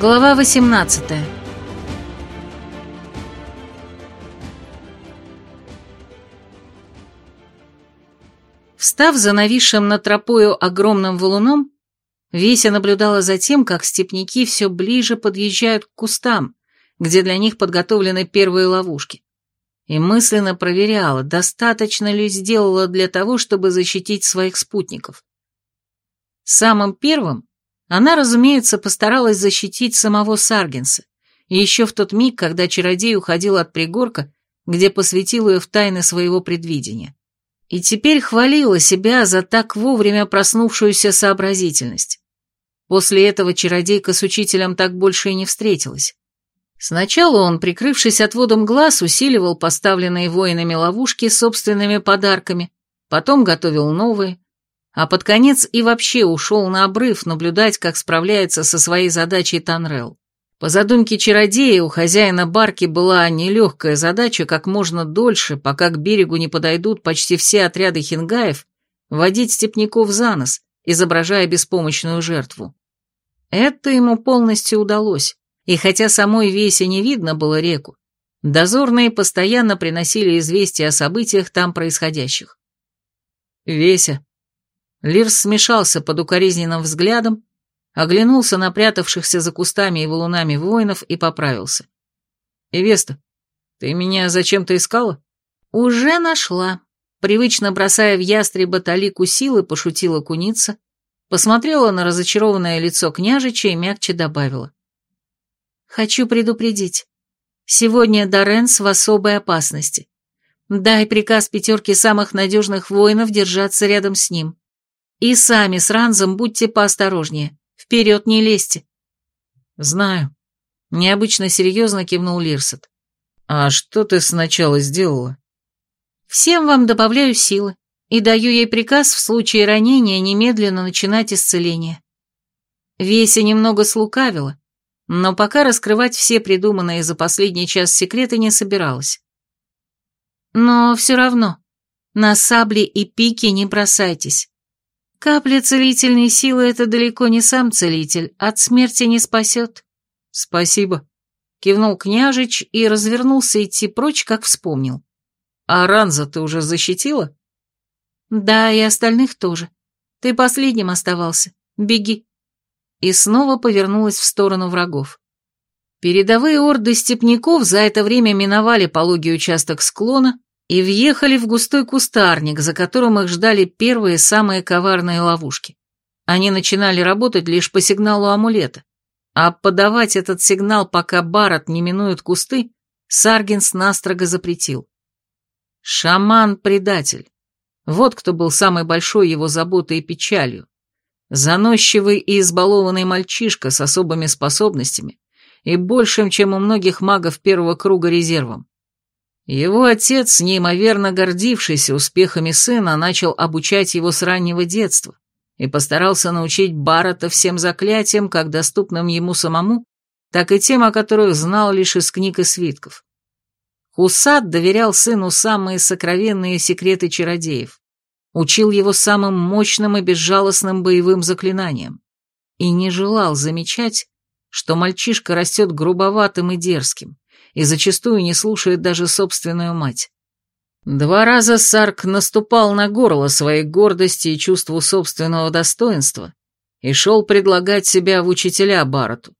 Глава 18 Встав за нависшим над тропою огромным валуном, Веся наблюдала за тем, как степняки все ближе подъезжают к кустам, где для них подготовлены первые ловушки, и мысленно проверяла, достаточно ли сделала для того, чтобы защитить своих спутников. Самым первым она, разумеется, постаралась защитить самого Саргенса, еще в тот миг, когда чародей уходил от пригорка, где посвятил ее в тайны своего предвидения. И теперь хвалила себя за так вовремя проснувшуюся сообразительность. После этого чародейка с учителем так больше и не встретилась. Сначала он, прикрывшись отводом глаз, усиливал поставленные воинами ловушки собственными подарками, потом готовил новые, а под конец и вообще ушел на обрыв наблюдать, как справляется со своей задачей Танрел. По задумке чародея у хозяина барки была нелегкая задача как можно дольше, пока к берегу не подойдут почти все отряды хингаев, водить степняков за нос, изображая беспомощную жертву. Это ему полностью удалось, и хотя самой Весе не видно было реку, дозорные постоянно приносили известия о событиях там происходящих. «Веся, Лирс смешался под укоризненным взглядом, оглянулся на прятавшихся за кустами и валунами воинов и поправился. «Эвеста, ты меня зачем-то искала?» «Уже нашла», привычно бросая в ястреба талику силы, пошутила куница, посмотрела на разочарованное лицо княжича и мягче добавила. «Хочу предупредить. Сегодня Доренс в особой опасности. Дай приказ пятерке самых надежных воинов держаться рядом с ним. И сами с Ранзом будьте поосторожнее. Вперед не лезьте. Знаю. Необычно серьезно кивнул Лирсет. А что ты сначала сделала? Всем вам добавляю силы и даю ей приказ в случае ранения немедленно начинать исцеление. Веся немного слукавила, но пока раскрывать все придуманные за последний час секреты не собиралась. Но все равно, на сабли и пики не бросайтесь. Капля целительной силы — это далеко не сам целитель, от смерти не спасет. Спасибо. Кивнул княжич и развернулся идти прочь, как вспомнил. А Ранза ты уже защитила? Да, и остальных тоже. Ты последним оставался. Беги. И снова повернулась в сторону врагов. Передовые орды степняков за это время миновали пологий участок склона, и въехали в густой кустарник, за которым их ждали первые самые коварные ловушки. Они начинали работать лишь по сигналу амулета, а подавать этот сигнал, пока Барат не минует кусты, Саргинс настрого запретил. Шаман-предатель. Вот кто был самой большой его заботой и печалью. Заносчивый и избалованный мальчишка с особыми способностями и большим, чем у многих магов первого круга резервом. Его отец, неимоверно гордившийся успехами сына, начал обучать его с раннего детства и постарался научить Баррета всем заклятиям, как доступным ему самому, так и тем, о которых знал лишь из книг и свитков. Хусад доверял сыну самые сокровенные секреты чародеев, учил его самым мощным и безжалостным боевым заклинаниям и не желал замечать, что мальчишка растет грубоватым и дерзким, и зачастую не слушает даже собственную мать. Два раза Сарк наступал на горло своей гордости и чувству собственного достоинства и шел предлагать себя в учителя Бароту.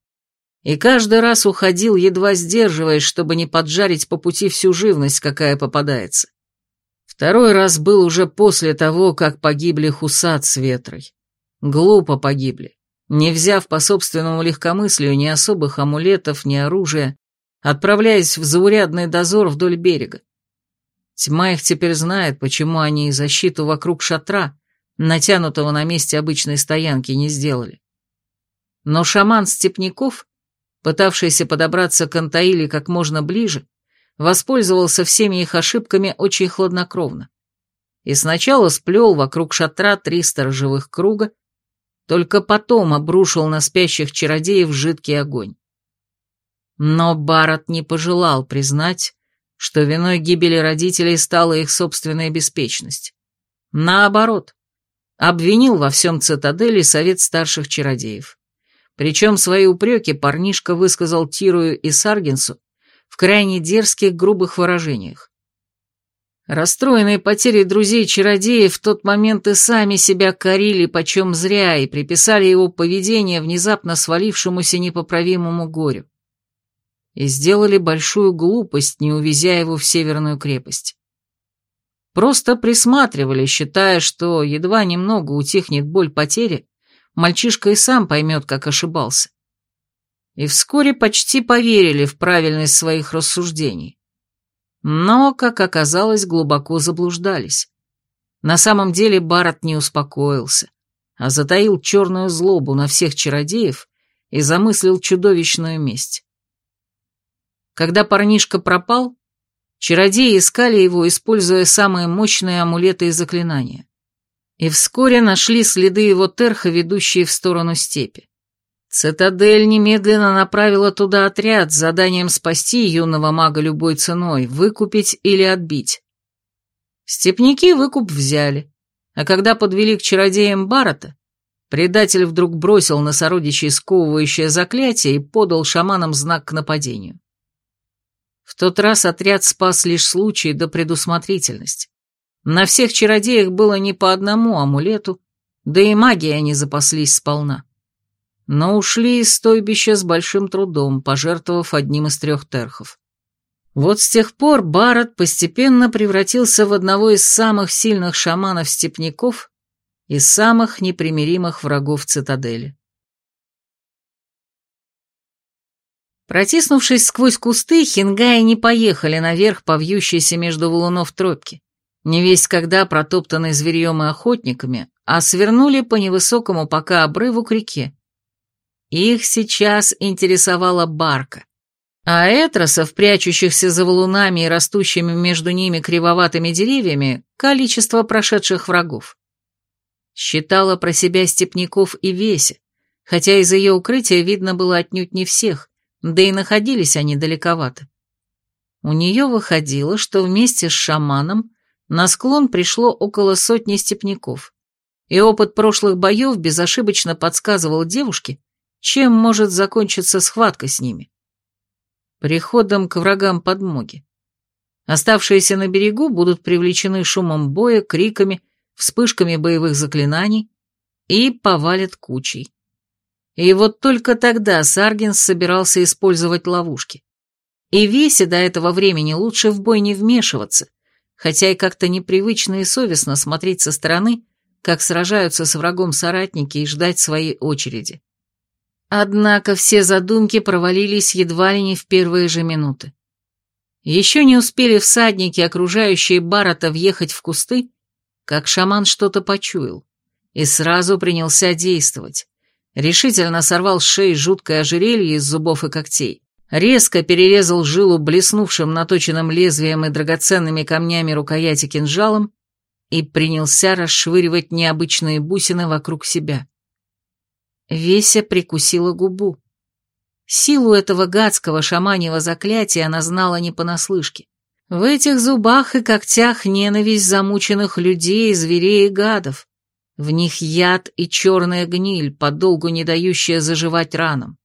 И каждый раз уходил, едва сдерживаясь, чтобы не поджарить по пути всю живность, какая попадается. Второй раз был уже после того, как погибли Хусат с Ветрой. Глупо погибли, не взяв по собственному легкомыслию ни особых амулетов, ни оружия, отправляясь в заурядный дозор вдоль берега. Тьма их теперь знает, почему они и защиту вокруг шатра, натянутого на месте обычной стоянки, не сделали. Но шаман Степняков, пытавшийся подобраться к Антаиле как можно ближе, воспользовался всеми их ошибками очень хладнокровно. И сначала сплел вокруг шатра три сторожевых круга, только потом обрушил на спящих чародеев жидкий огонь. Но Барретт не пожелал признать, что виной гибели родителей стала их собственная беспечность. Наоборот, обвинил во всем цитадели совет старших чародеев. Причем свои упреки парнишка высказал Тирую и Саргинсу в крайне дерзких грубых выражениях. Расстроенные потерей друзей-чародеи в тот момент и сами себя корили почем зря и приписали его поведение внезапно свалившемуся непоправимому горю. И сделали большую глупость, не увезя его в Северную крепость. Просто присматривали, считая, что едва немного утихнет боль потери, мальчишка и сам поймет, как ошибался. И вскоре почти поверили в правильность своих рассуждений. Но, как оказалось, глубоко заблуждались. На самом деле Барретт не успокоился, а затаил черную злобу на всех чародеев и замыслил чудовищную месть. Когда парнишка пропал, чародеи искали его, используя самые мощные амулеты и заклинания. И вскоре нашли следы его терха, ведущие в сторону степи. Цитадель немедленно направила туда отряд с заданием спасти юного мага любой ценой, выкупить или отбить. Степники выкуп взяли, а когда подвели к чародеям Барата, предатель вдруг бросил на сородичей сковывающее заклятие и подал шаманам знак к нападению. В тот раз отряд спас лишь случай до предусмотрительность. На всех чародеях было не по одному амулету, да и магией они запаслись сполна но ушли из стойбища с большим трудом, пожертвовав одним из трех терхов. Вот с тех пор Барретт постепенно превратился в одного из самых сильных шаманов-степняков и самых непримиримых врагов цитадели. Протиснувшись сквозь кусты, хингаи не поехали наверх по вьющейся между валунов тропке, не весть когда протоптанной зверьем и охотниками, а свернули по невысокому пока обрыву к реке, их сейчас интересовала барка. А этросов, прячущихся за валунами и растущими между ними кривоватыми деревьями, количество прошедших врагов. Считала про себя степняков и весе, хотя из ее укрытия видно было отнюдь не всех, да и находились они далековато. У нее выходило, что вместе с шаманом на склон пришло около сотни степняков, и опыт прошлых боев безошибочно подсказывал девушке, чем может закончиться схватка с ними? Приходом к врагам подмоги. Оставшиеся на берегу будут привлечены шумом боя, криками, вспышками боевых заклинаний и повалят кучей. И вот только тогда Саргинс собирался использовать ловушки. И Весе до этого времени лучше в бой не вмешиваться, хотя и как-то непривычно и совестно смотреть со стороны, как сражаются с врагом соратники и ждать своей очереди. Однако все задумки провалились едва ли не в первые же минуты. Еще не успели всадники, окружающие Барата, въехать в кусты, как шаман что-то почуял и сразу принялся действовать. Решительно сорвал с шеи жуткое ожерелье из зубов и когтей, резко перерезал жилу блеснувшим наточенным лезвием и драгоценными камнями рукояти кинжалом и принялся расшвыривать необычные бусины вокруг себя. Веся прикусила губу. Силу этого гадского шаманьего заклятия она знала не понаслышке. В этих зубах и когтях ненависть замученных людей, зверей и гадов. В них яд и черная гниль, подолгу не дающая заживать ранам.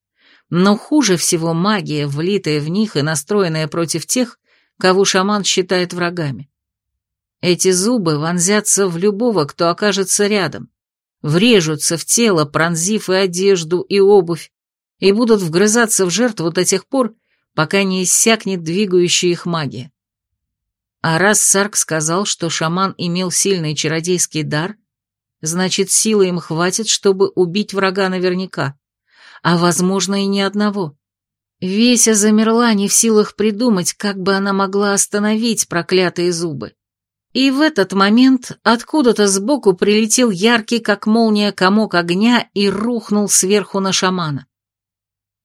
Но хуже всего магия, влитая в них и настроенная против тех, кого шаман считает врагами. Эти зубы вонзятся в любого, кто окажется рядом, врежутся в тело, пронзив и одежду, и обувь, и будут вгрызаться в жертву до тех пор, пока не иссякнет двигающая их магия. А раз Сарк сказал, что шаман имел сильный чародейский дар, значит, силы им хватит, чтобы убить врага наверняка, а, возможно, и не одного. Веся замерла, не в силах придумать, как бы она могла остановить проклятые зубы. И в этот момент откуда-то сбоку прилетел яркий, как молния, комок огня и рухнул сверху на шамана.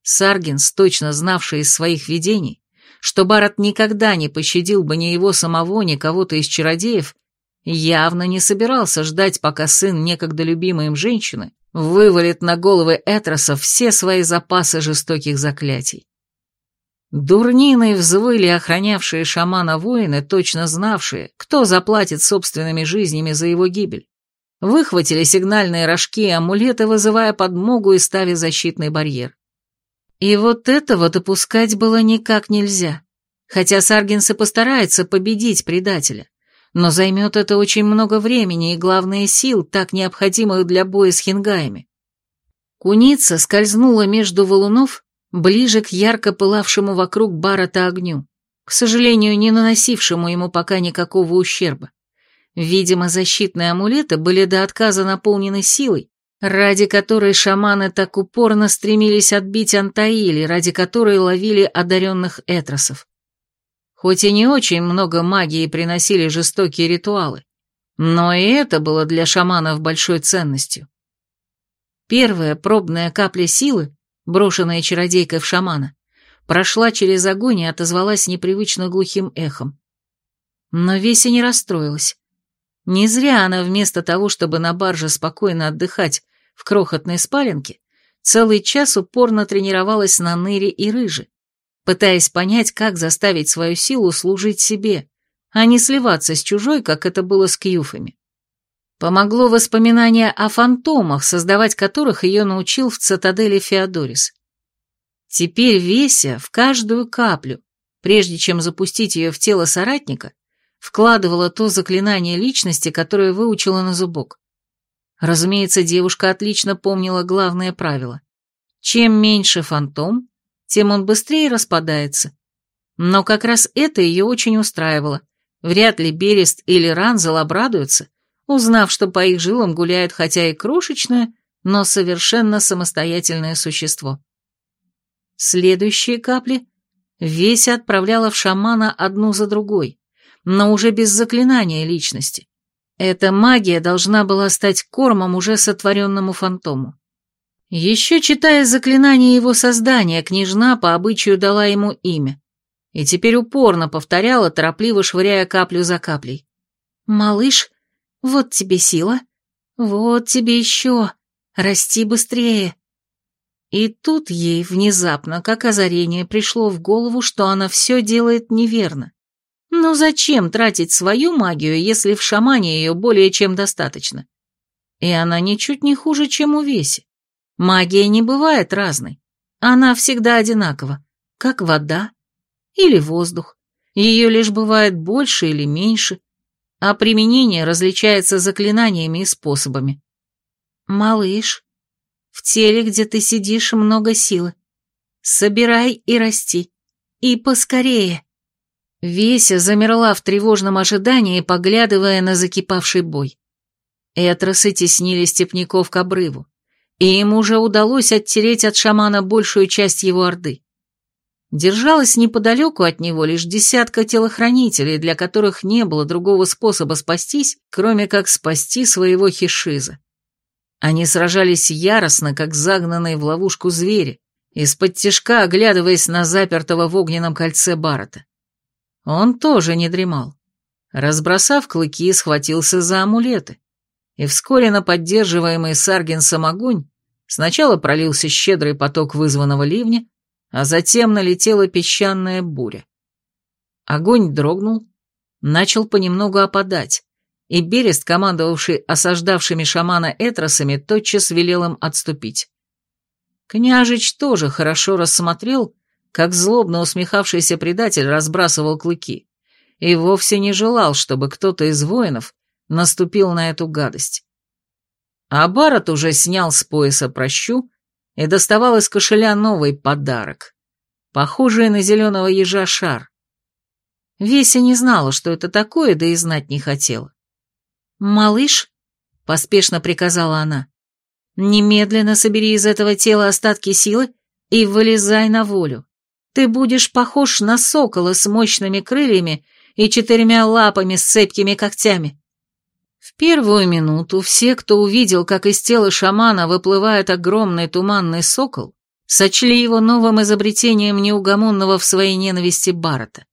Саргинс, точно знавший из своих видений, что Барат никогда не пощадил бы ни его самого, ни кого-то из чародеев, явно не собирался ждать, пока сын некогда любимой им женщины вывалит на головы Этросов все свои запасы жестоких заклятий. Дурниной взвыли охранявшие шамана воины, точно знавшие, кто заплатит собственными жизнями за его гибель. выхватили сигнальные рожки и амулеты, вызывая подмогу и ставя защитный барьер. И вот этого допускать было никак нельзя, хотя Саргинс и постарается победить предателя, но займет это очень много времени и, главное, сил, так необходимых для боя с хингаями. Куница скользнула между валунов, ближе к ярко пылавшему вокруг барата огню, к сожалению, не наносившему ему пока никакого ущерба. Видимо, защитные амулеты были до отказа наполнены силой, ради которой шаманы так упорно стремились отбить Антаили, ради которой ловили одаренных этросов. Хоть и не очень много магии приносили жестокие ритуалы, но и это было для шаманов большой ценностью. Первая пробная капля силы, брошенная чародейкой в шамана, прошла через огонь и отозвалась непривычно глухим эхом. Но Веся не расстроилась. Не зря она вместо того, чтобы на барже спокойно отдыхать в крохотной спаленке, целый час упорно тренировалась на ныре и рыже, пытаясь понять, как заставить свою силу служить себе, а не сливаться с чужой, как это было с кьюфами. Помогло воспоминание о фантомах, создавать которых ее научил в цитадели Феодорис. Теперь Веся в каждую каплю, прежде чем запустить ее в тело соратника, вкладывала то заклинание личности, которое выучила на зубок. Разумеется, девушка отлично помнила главное правило. Чем меньше фантом, тем он быстрее распадается. Но как раз это ее очень устраивало. Вряд ли Берест или Ранзел обрадуются, узнав, что по их жилам гуляет хотя и крошечное, но совершенно самостоятельное существо. Следующие капли Веся отправляла в шамана одну за другой, но уже без заклинания личности. Эта магия должна была стать кормом уже сотворенному фантому. Еще читая заклинание его создания, княжна по обычаю дала ему имя. И теперь упорно повторяла, торопливо швыряя каплю за каплей. «Малыш, вот тебе сила. Вот тебе еще. Расти быстрее». И тут ей внезапно, как озарение, пришло в голову, что она все делает неверно. Но зачем тратить свою магию, если в шамане ее более чем достаточно? И она ничуть не хуже, чем у Веси. Магия не бывает разной. Она всегда одинакова, как вода или воздух. Ее лишь бывает больше или меньше, а применение различается заклинаниями и способами. Малыш, в теле, где ты сидишь, много силы. Собирай и расти. И поскорее. Веся замерла в тревожном ожидании, поглядывая на закипавший бой. Этросы теснили степняков к обрыву и им уже удалось оттереть от шамана большую часть его орды. Держалась неподалеку от него лишь десятка телохранителей, для которых не было другого способа спастись, кроме как спасти своего хишиза. Они сражались яростно, как загнанные в ловушку звери, из-под тишка оглядываясь на запертого в огненном кольце Барата. Он тоже не дремал. Разбросав клыки, схватился за амулеты, и вскоре на поддерживаемый Саргинсом огонь Сначала пролился щедрый поток вызванного ливня, а затем налетела песчаная буря. Огонь дрогнул, начал понемногу опадать, и Берест, командовавший осаждавшими шамана этросами, тотчас велел им отступить. Княжич тоже хорошо рассмотрел, как злобно усмехавшийся предатель разбрасывал клыки, и вовсе не желал, чтобы кто-то из воинов наступил на эту гадость. А Барретт уже снял с пояса прощу и доставал из кошеля новый подарок, похожий на зеленого ежа шар. Веся не знала, что это такое, да и знать не хотела. «Малыш», — поспешно приказала она, — «немедленно собери из этого тела остатки силы и вылезай на волю. Ты будешь похож на сокола с мощными крыльями и четырьмя лапами с цепкими когтями. Первую минуту все, кто увидел, как из тела шамана выплывает огромный туманный сокол, сочли его новым изобретением неугомонного в своей ненависти Барата.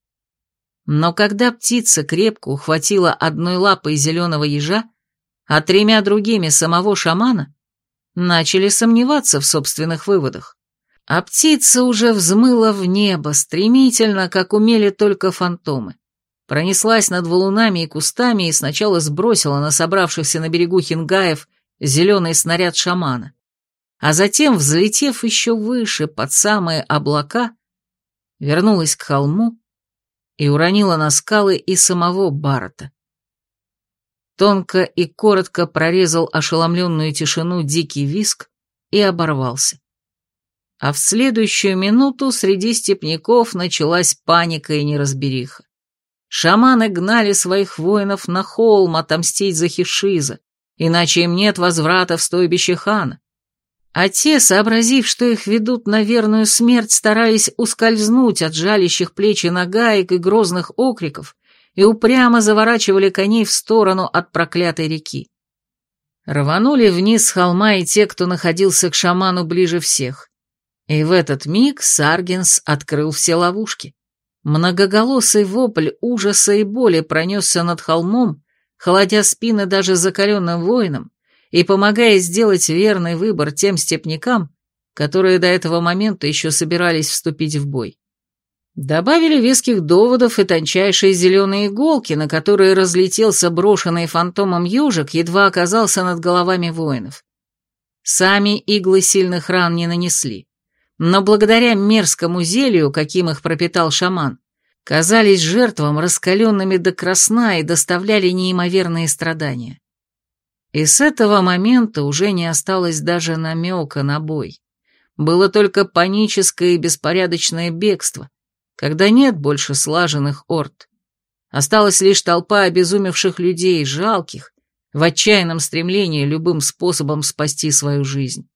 Но когда птица крепко ухватила одной лапой зеленого ежа, а тремя другими самого шамана, начали сомневаться в собственных выводах. А птица уже взмыла в небо, стремительно, как умели только фантомы. Пронеслась над валунами и кустами и сначала сбросила на собравшихся на берегу хингаев зеленый снаряд шамана, а затем, взлетев еще выше, под самые облака, вернулась к холму и уронила на скалы и самого Баррета. Тонко и коротко прорезал ошеломленную тишину дикий виск и оборвался. А в следующую минуту среди степняков началась паника и неразбериха. Шаманы гнали своих воинов на холм отомстить за Хишиза, иначе им нет возврата в стойбище хана. А те, сообразив, что их ведут на верную смерть, старались ускользнуть от жалящих плечи нагаек и грозных окриков и упрямо заворачивали коней в сторону от проклятой реки. Рванули вниз с холма и те, кто находился к шаману ближе всех. И в этот миг Саргенс открыл все ловушки. Многоголосый вопль ужаса и боли пронесся над холмом, холодя спины даже закаленным воинам и помогая сделать верный выбор тем степнякам, которые до этого момента еще собирались вступить в бой. Добавили веских доводов и тончайшие зеленые иголки, на которые разлетелся брошенный фантомом ежик, едва оказался над головами воинов. Сами иглы сильных ран не нанесли но благодаря мерзкому зелью, каким их пропитал шаман, казались жертвам раскаленными до красна и доставляли неимоверные страдания. И с этого момента уже не осталось даже намека на бой. Было только паническое и беспорядочное бегство, когда нет больше слаженных орд. Осталась лишь толпа обезумевших людей, жалких, в отчаянном стремлении любым способом спасти свою жизнь.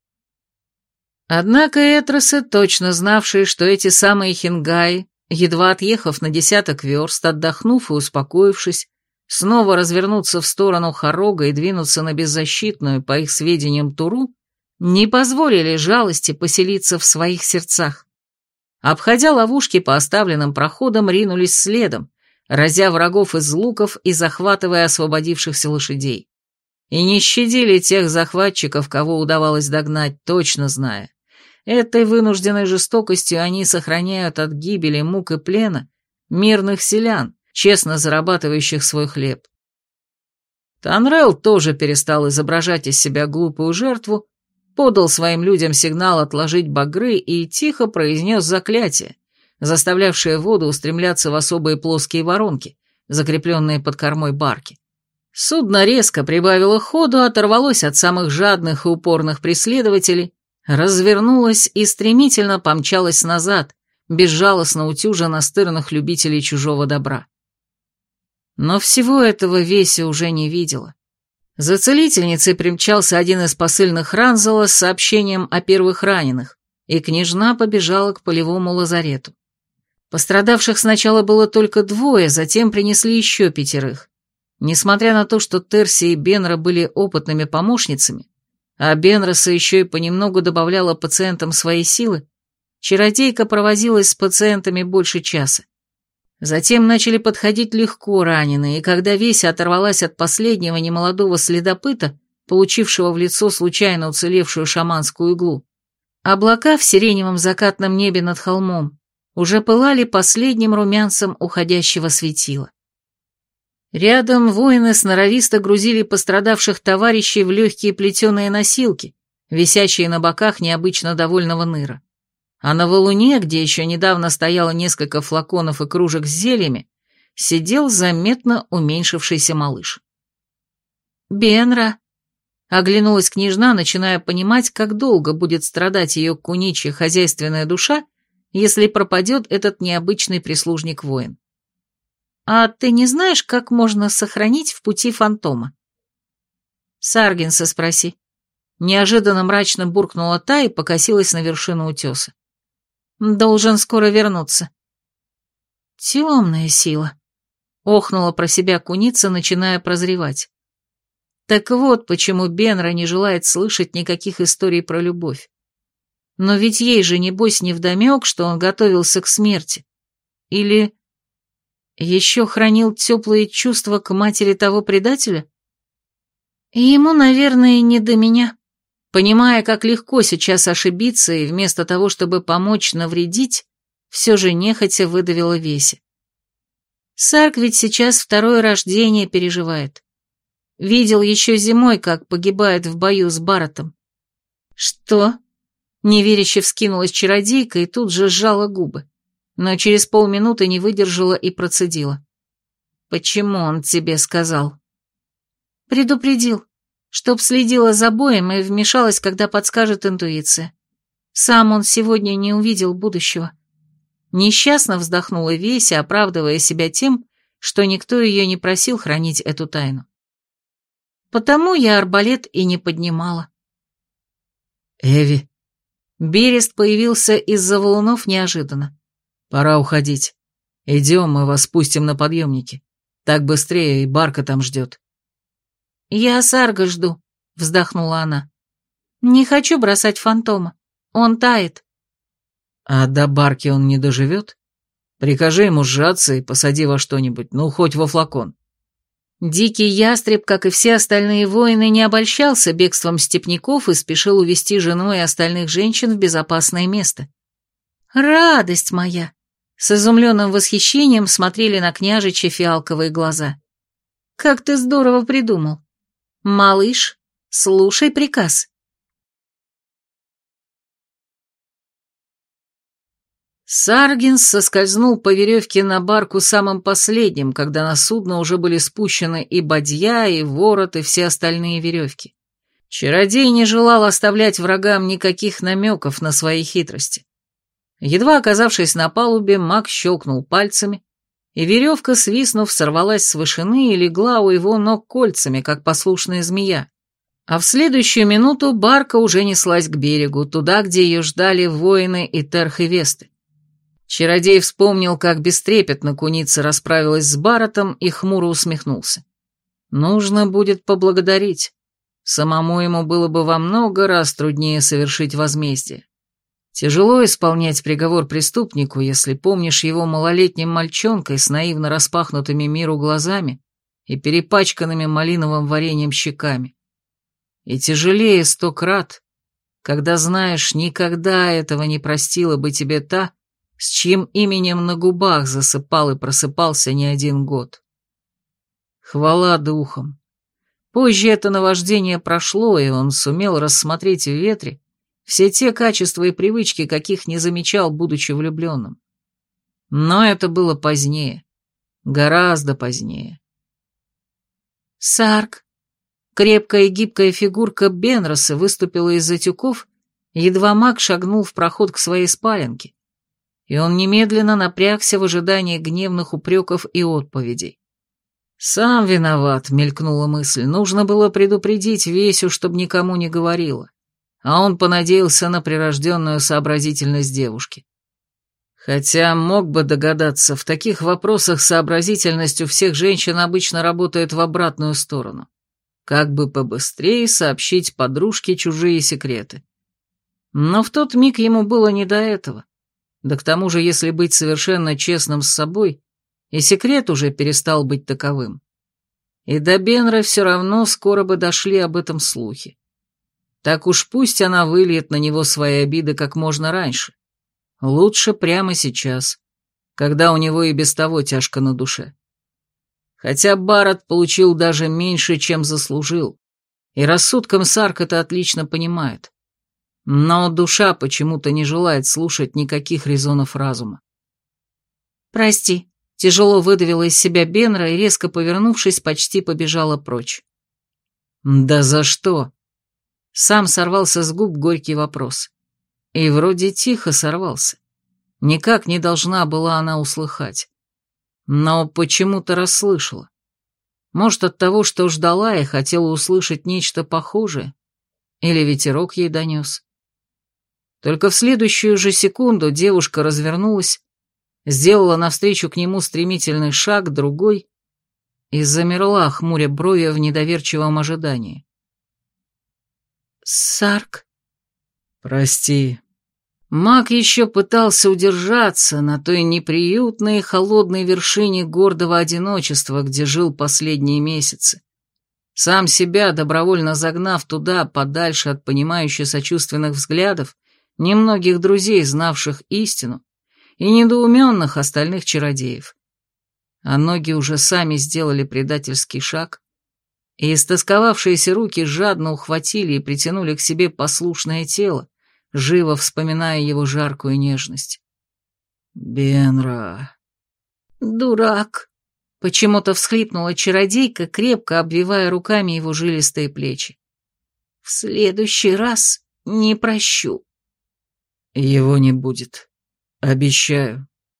Однако этросы, точно знавшие, что эти самые хингаи, едва отъехав на десяток верст, отдохнув и успокоившись, снова развернуться в сторону Хорога и двинуться на беззащитную, по их сведениям, Туру, не позволили жалости поселиться в своих сердцах. Обходя ловушки по оставленным проходам, ринулись следом, разя врагов из луков и захватывая освободившихся лошадей. И не щадили тех захватчиков, кого удавалось догнать, точно зная. Этой вынужденной жестокостью они сохраняют от гибели, мук и плена мирных селян, честно зарабатывающих свой хлеб. Танрел тоже перестал изображать из себя глупую жертву, подал своим людям сигнал отложить багры и тихо произнес заклятие, заставлявшее воду устремляться в особые плоские воронки, закрепленные под кормой барки. Судно резко прибавило ходу, оторвалось от самых жадных и упорных преследователей развернулась и стремительно помчалась назад, безжалостно утюжа настырных любителей чужого добра. Но всего этого Веся уже не видела. За целительницей примчался один из посыльных Ранзела с сообщением о первых раненых, и княжна побежала к полевому лазарету. Пострадавших сначала было только двое, затем принесли еще пятерых. Несмотря на то, что Терси и Бенра были опытными помощницами, а Бенроса еще и понемногу добавляла пациентам свои силы, чародейка провозилась с пациентами больше часа. Затем начали подходить легко раненые, и когда Веся оторвалась от последнего немолодого следопыта, получившего в лицо случайно уцелевшую шаманскую иглу, облака в сиреневом закатном небе над холмом уже пылали последним румянцем уходящего светила. Рядом воины сноровисто грузили пострадавших товарищей в легкие плетеные носилки, висящие на боках необычно довольного ныра. А на валуне, где еще недавно стояло несколько флаконов и кружек с зельями, сидел заметно уменьшившийся малыш. «Бенра!» — оглянулась княжна, начиная понимать, как долго будет страдать ее куничья хозяйственная душа, если пропадет этот необычный прислужник-воин. «А ты не знаешь, как можно сохранить в пути фантома?» «Саргинса спроси». Неожиданно мрачно буркнула та и покосилась на вершину утеса. «Должен скоро вернуться». «Темная сила», — охнула про себя куница, начиная прозревать. Так вот, почему Бенра не желает слышать никаких историй про любовь. Но ведь ей же, небось, невдомек, что он готовился к смерти. Или еще хранил теплые чувства к матери того предателя? Ему, наверное, не до меня. Понимая, как легко сейчас ошибиться, и вместо того, чтобы помочь навредить, все же нехотя выдавила Веси. Сарк ведь сейчас второе рождение переживает. Видел еще зимой, как погибает в бою с Барретом. Что? Неверяще вскинулась чародейка и тут же сжала губы, но через полминуты не выдержала и процедила. «Почему он тебе сказал?» «Предупредил, чтоб следила за боем и вмешалась, когда подскажет интуиция. Сам он сегодня не увидел будущего». Несчастно вздохнула Веся, оправдывая себя тем, что никто ее не просил хранить эту тайну. Потому я арбалет и не поднимала. «Эви». Берест появился из-за валунов неожиданно. «Пора уходить. Идем, мы вас спустим на подъемнике. Так быстрее, и Барка там ждет». «Я Сарга жду», — вздохнула она. «Не хочу бросать фантома. Он тает». А до барки он не доживет? Прикажи ему сжаться и посади во что-нибудь, ну, хоть во флакон. Дикий ястреб, как и все остальные воины, не обольщался бегством степняков и спешил увести жену и остальных женщин в безопасное место. «Радость моя!» С изумленным восхищением смотрели на княжича фиалковые глаза. «Как ты здорово придумал! Малыш, слушай приказ!» Саргинс соскользнул по веревке на барку самым последним, когда на судно уже были спущены и бадья, и ворот, и все остальные веревки. Чародей не желал оставлять врагам никаких намеков на свои хитрости. Едва оказавшись на палубе, маг щелкнул пальцами, и веревка, свистнув, сорвалась с вышины и легла у его ног кольцами, как послушная змея. А в следующую минуту барка уже неслась к берегу, туда, где ее ждали воины и терхи-весты. Чародей вспомнил, как бестрепетно куница расправилась с Баротом и хмуро усмехнулся. Нужно будет поблагодарить. Самому ему было бы во много раз труднее совершить возмездие. Тяжело исполнять приговор преступнику, если помнишь его малолетним мальчонкой с наивно распахнутыми миру глазами и перепачканными малиновым вареньем щеками. И тяжелее сто крат, когда знаешь, никогда этого не простила бы тебе та, с чьим именем на губах засыпал и просыпался не один год. Хвала духом. Позже это наваждение прошло, и он сумел рассмотреть в ветре все те качества и привычки, каких не замечал, будучи влюбленным. Но это было позднее, гораздо позднее. Сарк, крепкая и гибкая фигурка Бенроса выступила из-за тюков, едва маг шагнул в проход к своей спаленке, и он немедленно напрягся в ожидании гневных упреков и отповедей. «Сам виноват», — мелькнула мысль, — «нужно было предупредить Весю, чтобы никому не говорила». А он понадеялся на прирожденную сообразительность девушки. Хотя мог бы догадаться, в таких вопросах сообразительность у всех женщин обычно работает в обратную сторону. Как бы побыстрее сообщить подружке чужие секреты. Но в тот миг ему было не до этого. Да к тому же, если быть совершенно честным с собой, и секрет уже перестал быть таковым. И до Бенра все равно скоро бы дошли об этом слухи. Так уж пусть она выльет на него свои обиды как можно раньше. Лучше прямо сейчас, когда у него и без того тяжко на душе. Хотя Барретт получил даже меньше, чем заслужил, и рассудком Сарк это отлично понимает. Но душа почему-то не желает слушать никаких резонов разума. «Прости», — тяжело выдавила из себя Бенра и, резко повернувшись, почти побежала прочь. «Да за что?» Сам сорвался с губ горький вопрос. И вроде тихо сорвался. Никак не должна была она услыхать. Но почему-то расслышала. Может, от того, что ждала и хотела услышать нечто похожее? Или ветерок ей донес? Только в следующую же секунду девушка развернулась, сделала навстречу к нему стремительный шаг, другой, и замерла, хмуря брови в недоверчивом ожидании. «Сарк?» «Прости». Маг еще пытался удержаться на той неприютной и холодной вершине гордого одиночества, где жил последние месяцы. Сам себя, добровольно загнав туда, подальше от понимающих сочувственных взглядов, немногих друзей, знавших истину, и недоуменных остальных чародеев. а ноги уже сами сделали предательский шаг, и истосковавшиеся руки жадно ухватили и притянули к себе послушное тело, живо вспоминая его жаркую нежность. «Бенра...» «Дурак!» — почему-то всхлипнула чародейка, крепко обвивая руками его жилистые плечи. «В следующий раз не прощу». «Его не будет. Обещаю».